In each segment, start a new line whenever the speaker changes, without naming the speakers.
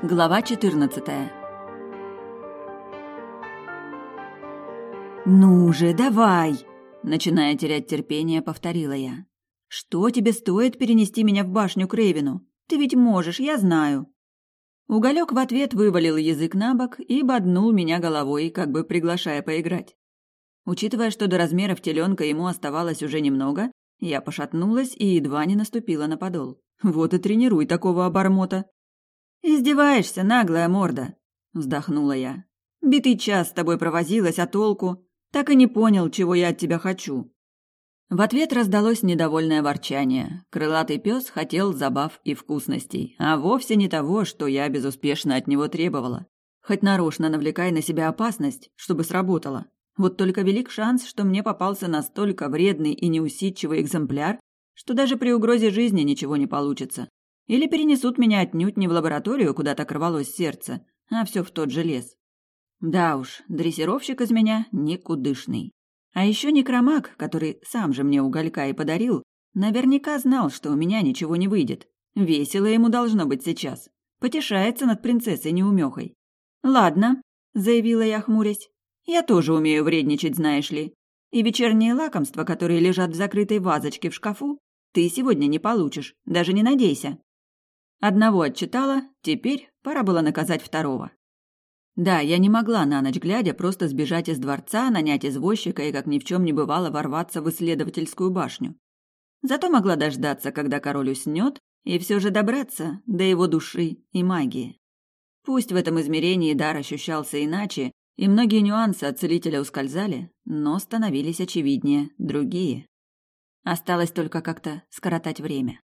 Глава 14 «Ну же, давай!» Начиная терять терпение, повторила я. «Что тебе стоит перенести меня в башню к Рейвину? Ты ведь можешь, я знаю». Уголек в ответ вывалил язык на бок и боднул меня головой, как бы приглашая поиграть. Учитывая, что до размеров теленка ему оставалось уже немного, я пошатнулась и едва не наступила на подол. Вот и тренируй такого обормота. «Издеваешься, наглая морда!» – вздохнула я. «Битый час с тобой провозилась, а толку? Так и не понял, чего я от тебя хочу». В ответ раздалось недовольное ворчание. Крылатый пес хотел забав и вкусностей, а вовсе не того, что я безуспешно от него требовала. Хоть нарочно навлекай на себя опасность, чтобы сработало. Вот только велик шанс, что мне попался настолько вредный и неусидчивый экземпляр, что даже при угрозе жизни ничего не получится. Или перенесут меня отнюдь не в лабораторию, куда так рвалось сердце, а все в тот же лес. Да уж, дрессировщик из меня никудышный. А еще некромаг, который сам же мне уголька и подарил, наверняка знал, что у меня ничего не выйдет. Весело ему должно быть сейчас. Потешается над принцессой неумехой. «Ладно», — заявила я, хмурясь. «Я тоже умею вредничать, знаешь ли. И вечерние лакомства, которые лежат в закрытой вазочке в шкафу, ты сегодня не получишь, даже не надейся». Одного отчитала, теперь пора было наказать второго. Да, я не могла на ночь глядя просто сбежать из дворца, нанять извозчика и, как ни в чем не бывало, ворваться в исследовательскую башню. Зато могла дождаться, когда король уснет, и все же добраться до его души и магии. Пусть в этом измерении дар ощущался иначе, и многие нюансы от целителя ускользали, но становились очевиднее другие. Осталось только как-то скоротать время.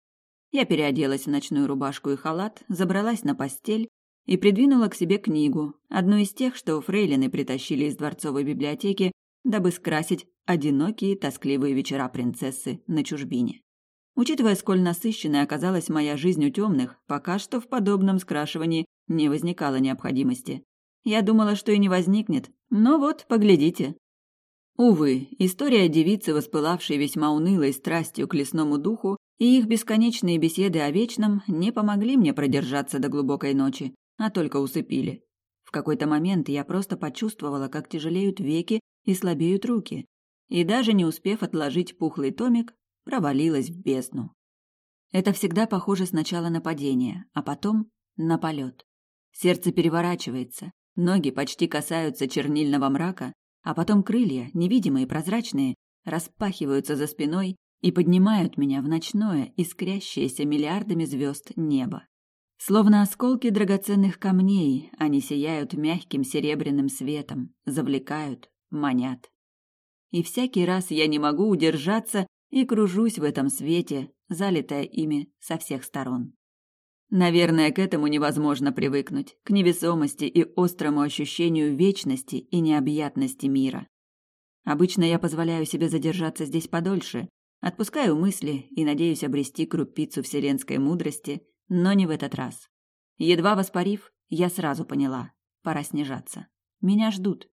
Я переоделась в ночную рубашку и халат, забралась на постель и придвинула к себе книгу, одну из тех, что фрейлины притащили из дворцовой библиотеки, дабы скрасить одинокие тоскливые вечера принцессы на чужбине. Учитывая, сколь насыщенной оказалась моя жизнь у темных, пока что в подобном скрашивании не возникало необходимости. Я думала, что и не возникнет, но вот, поглядите. Увы, история девицы, воспылавшей весьма унылой страстью к лесному духу, и их бесконечные беседы о вечном не помогли мне продержаться до глубокой ночи а только усыпили. В какой-то момент я просто почувствовала, как тяжелеют веки и слабеют руки, и даже не успев отложить пухлый томик, провалилась в бездну. Это всегда похоже сначала на падение, а потом на полет. Сердце переворачивается, ноги почти касаются чернильного мрака, а потом крылья, невидимые, прозрачные, распахиваются за спиной и поднимают меня в ночное, искрящееся миллиардами звезд небо. Словно осколки драгоценных камней, они сияют мягким серебряным светом, завлекают, манят. И всякий раз я не могу удержаться и кружусь в этом свете, залитая ими со всех сторон. Наверное, к этому невозможно привыкнуть, к невесомости и острому ощущению вечности и необъятности мира. Обычно я позволяю себе задержаться здесь подольше, отпускаю мысли и надеюсь обрести крупицу вселенской мудрости но не в этот раз. Едва воспарив, я сразу поняла – пора снижаться. Меня ждут.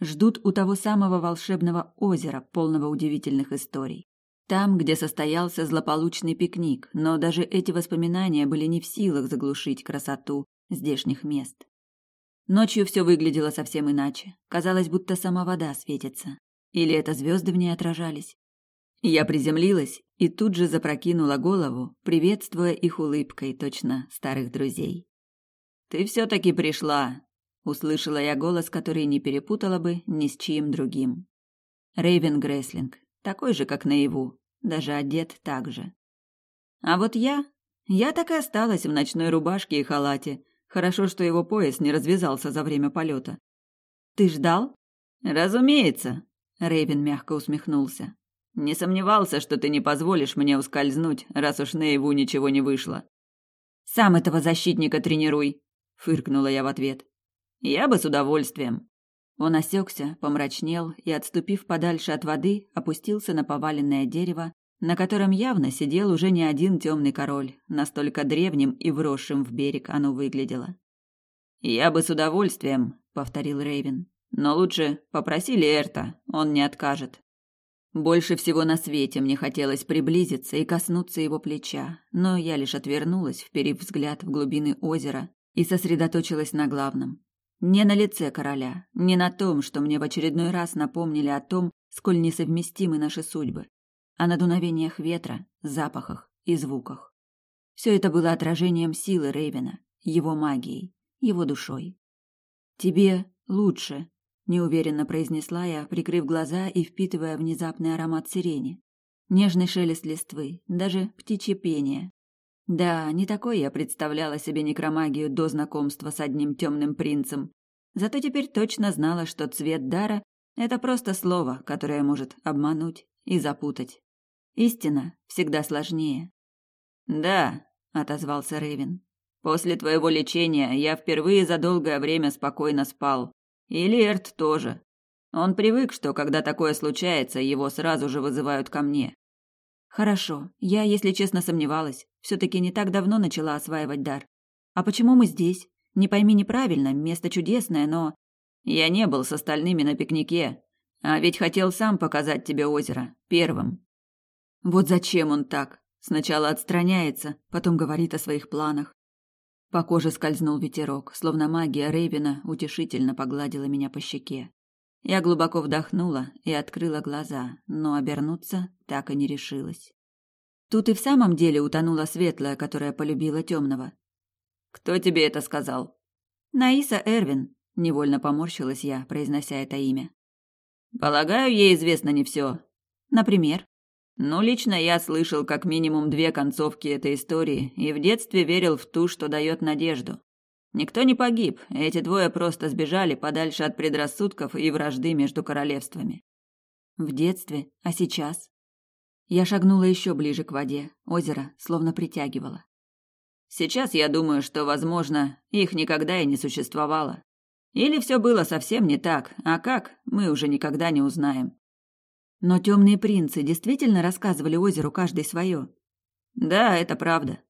Ждут у того самого волшебного озера, полного удивительных историй. Там, где состоялся злополучный пикник, но даже эти воспоминания были не в силах заглушить красоту здешних мест. Ночью все выглядело совсем иначе. Казалось, будто сама вода светится. Или это звезды в ней отражались. Я приземлилась и тут же запрокинула голову, приветствуя их улыбкой точно старых друзей. «Ты все-таки пришла!» — услышала я голос, который не перепутала бы ни с чьим другим. Рейвен Греслинг, такой же, как наяву, даже одет так же. А вот я... Я так и осталась в ночной рубашке и халате. Хорошо, что его пояс не развязался за время полета. «Ты ждал?» «Разумеется», — Рейвен мягко усмехнулся. Не сомневался, что ты не позволишь мне ускользнуть, раз уж наяву ничего не вышло. Сам этого защитника тренируй, фыркнула я в ответ. Я бы с удовольствием. Он осекся, помрачнел и, отступив подальше от воды, опустился на поваленное дерево, на котором явно сидел уже не один темный король, настолько древним и вросшим в берег оно выглядело. «Я бы с удовольствием», — повторил Рейвен. «Но лучше попроси Лерта, он не откажет». Больше всего на свете мне хотелось приблизиться и коснуться его плеча, но я лишь отвернулась, вперив взгляд в глубины озера и сосредоточилась на главном. Не на лице короля, не на том, что мне в очередной раз напомнили о том, сколь несовместимы наши судьбы, а на дуновениях ветра, запахах и звуках. Все это было отражением силы Рейвена, его магией, его душой. «Тебе лучше», — неуверенно произнесла я, прикрыв глаза и впитывая внезапный аромат сирени. Нежный шелест листвы, даже птичье пение. Да, не такой я представляла себе некромагию до знакомства с одним темным принцем. Зато теперь точно знала, что цвет дара — это просто слово, которое может обмануть и запутать. Истина всегда сложнее. «Да», — отозвался Рейвен. «После твоего лечения я впервые за долгое время спокойно спал. И Лерт тоже. Он привык, что когда такое случается, его сразу же вызывают ко мне. Хорошо. Я, если честно, сомневалась. Все-таки не так давно начала осваивать дар. А почему мы здесь? Не пойми неправильно, место чудесное, но... Я не был с остальными на пикнике. А ведь хотел сам показать тебе озеро. Первым. Вот зачем он так? Сначала отстраняется, потом говорит о своих планах. По коже скользнул ветерок, словно магия Рейвена утешительно погладила меня по щеке. Я глубоко вдохнула и открыла глаза, но обернуться так и не решилась. Тут и в самом деле утонула светлая, которая полюбила темного. «Кто тебе это сказал?» «Наиса Эрвин», — невольно поморщилась я, произнося это имя. «Полагаю, ей известно не все. Например?» «Ну, лично я слышал как минимум две концовки этой истории и в детстве верил в ту, что дает надежду. Никто не погиб, эти двое просто сбежали подальше от предрассудков и вражды между королевствами. В детстве, а сейчас? Я шагнула еще ближе к воде, озеро словно притягивало. Сейчас я думаю, что, возможно, их никогда и не существовало. Или все было совсем не так, а как, мы уже никогда не узнаем. Но темные принцы действительно рассказывали озеру каждый свое. Да, это правда.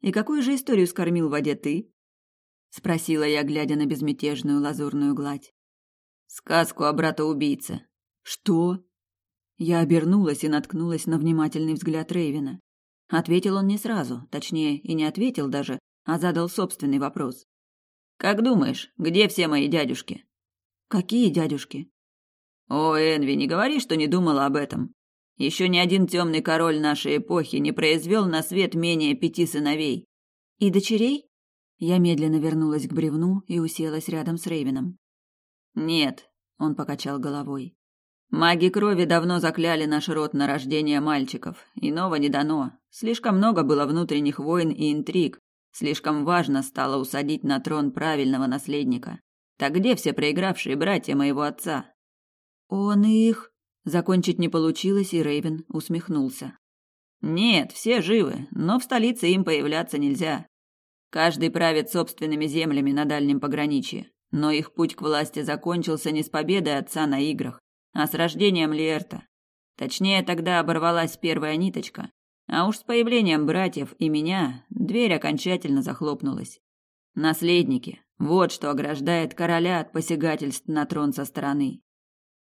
И какую же историю скормил в воде ты? спросила я, глядя на безмятежную лазурную гладь. Сказку о брата-убийце. Что? Я обернулась и наткнулась на внимательный взгляд Рейвена. Ответил он не сразу, точнее, и не ответил даже, а задал собственный вопрос. Как думаешь, где все мои дядюшки? Какие дядюшки? О, Энви, не говори, что не думала об этом. Еще ни один темный король нашей эпохи не произвел на свет менее пяти сыновей. И дочерей? Я медленно вернулась к бревну и уселась рядом с Рейвином. «Нет», — он покачал головой. «Маги крови давно закляли наш род на рождение мальчиков. Иного не дано. Слишком много было внутренних войн и интриг. Слишком важно стало усадить на трон правильного наследника. Так где все проигравшие братья моего отца?» «Он их...» Закончить не получилось, и Рейвен усмехнулся. «Нет, все живы, но в столице им появляться нельзя. Каждый правит собственными землями на дальнем пограничье, но их путь к власти закончился не с победой отца на играх, а с рождением Лерта. Точнее, тогда оборвалась первая ниточка, а уж с появлением братьев и меня дверь окончательно захлопнулась. Наследники – вот что ограждает короля от посягательств на трон со стороны.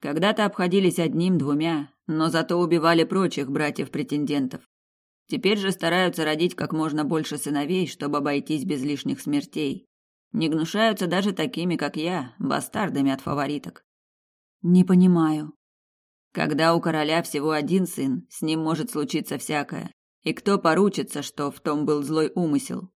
Когда-то обходились одним-двумя, но зато убивали прочих братьев-претендентов. Теперь же стараются родить как можно больше сыновей, чтобы обойтись без лишних смертей. Не гнушаются даже такими, как я, бастардами от фавориток. Не понимаю. Когда у короля всего один сын, с ним может случиться всякое. И кто поручится, что в том был злой умысел?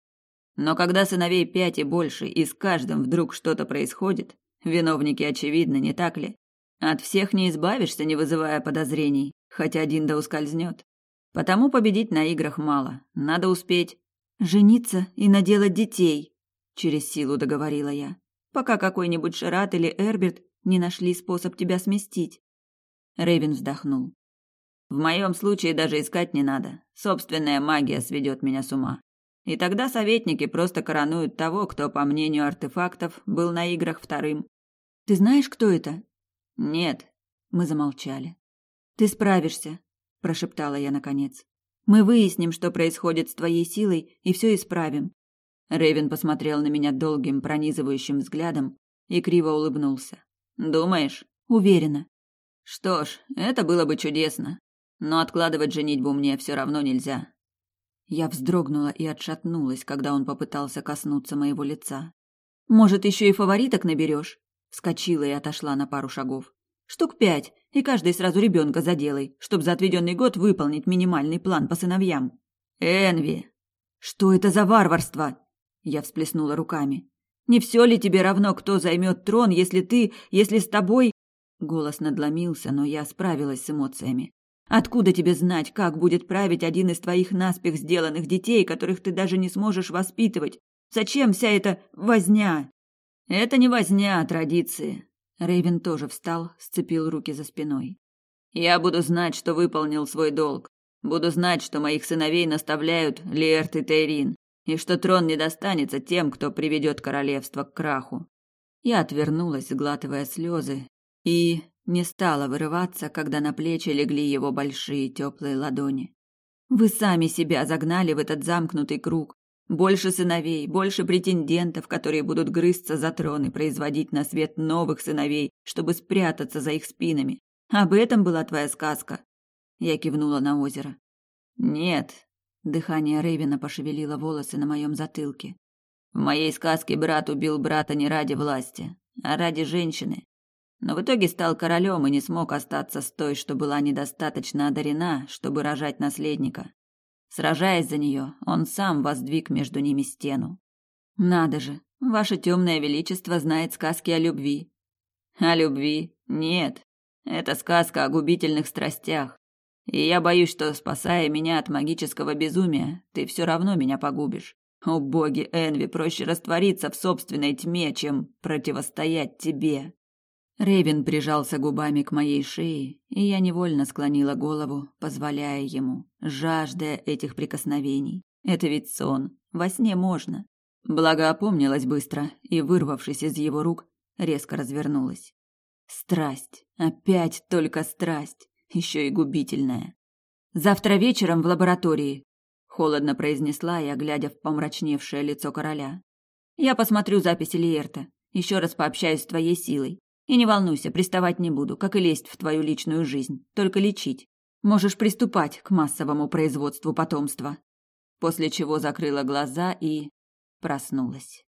Но когда сыновей пять и больше, и с каждым вдруг что-то происходит, виновники очевидны, не так ли? От всех не избавишься, не вызывая подозрений, хоть один да ускользнет. Потому победить на играх мало. Надо успеть жениться и наделать детей, через силу договорила я. Пока какой-нибудь Шерат или Эрберт не нашли способ тебя сместить. Рейвен вздохнул. В моем случае даже искать не надо. Собственная магия сведет меня с ума. И тогда советники просто коронуют того, кто, по мнению артефактов, был на играх вторым. Ты знаешь, кто это? Нет. Мы замолчали. Ты справишься, прошептала я наконец. Мы выясним, что происходит с твоей силой, и все исправим. Рейвен посмотрел на меня долгим, пронизывающим взглядом и криво улыбнулся. Думаешь? Уверена. Что ж, это было бы чудесно, но откладывать женитьбу мне все равно нельзя. Я вздрогнула и отшатнулась, когда он попытался коснуться моего лица. «Может, еще и фавориток наберешь?» Вскочила и отошла на пару шагов. «Штук пять, и каждый сразу ребенка заделай, чтобы за отведенный год выполнить минимальный план по сыновьям». «Энви!» «Что это за варварство?» Я всплеснула руками. «Не все ли тебе равно, кто займет трон, если ты, если с тобой...» Голос надломился, но я справилась с эмоциями. Откуда тебе знать, как будет править один из твоих наспех сделанных детей, которых ты даже не сможешь воспитывать? Зачем вся эта возня? Это не возня, а традиции. Рейвен тоже встал, сцепил руки за спиной. Я буду знать, что выполнил свой долг. Буду знать, что моих сыновей наставляют Лерт и Тейрин, и что трон не достанется тем, кто приведет королевство к краху. Я отвернулась, сглатывая слезы, и не стала вырываться, когда на плечи легли его большие теплые ладони. Вы сами себя загнали в этот замкнутый круг. Больше сыновей, больше претендентов, которые будут грызться за трон и производить на свет новых сыновей, чтобы спрятаться за их спинами. Об этом была твоя сказка. Я кивнула на озеро. Нет. Дыхание Рейвена пошевелило волосы на моем затылке. В моей сказке брат убил брата не ради власти, а ради женщины, но в итоге стал королем и не смог остаться с той, что была недостаточно одарена, чтобы рожать наследника. Сражаясь за нее, он сам воздвиг между ними стену. Надо же, ваше темное величество знает сказки о любви. О любви? Нет. Это сказка о губительных страстях. И я боюсь, что, спасая меня от магического безумия, ты все равно меня погубишь. О боги, Энви, проще раствориться в собственной тьме, чем противостоять тебе. Рейвен прижался губами к моей шее, и я невольно склонила голову, позволяя ему, жаждая этих прикосновений. Это ведь сон, во сне можно. Благо опомнилась быстро и, вырвавшись из его рук, резко развернулась. Страсть, опять только страсть, еще и губительная. Завтра вечером в лаборатории, холодно произнесла я, глядя в помрачневшее лицо короля. Я посмотрю записи Лиерта, еще раз пообщаюсь с твоей силой. И не волнуйся, приставать не буду, как и лезть в твою личную жизнь, только лечить. Можешь приступать к массовому производству потомства. После чего закрыла глаза и проснулась.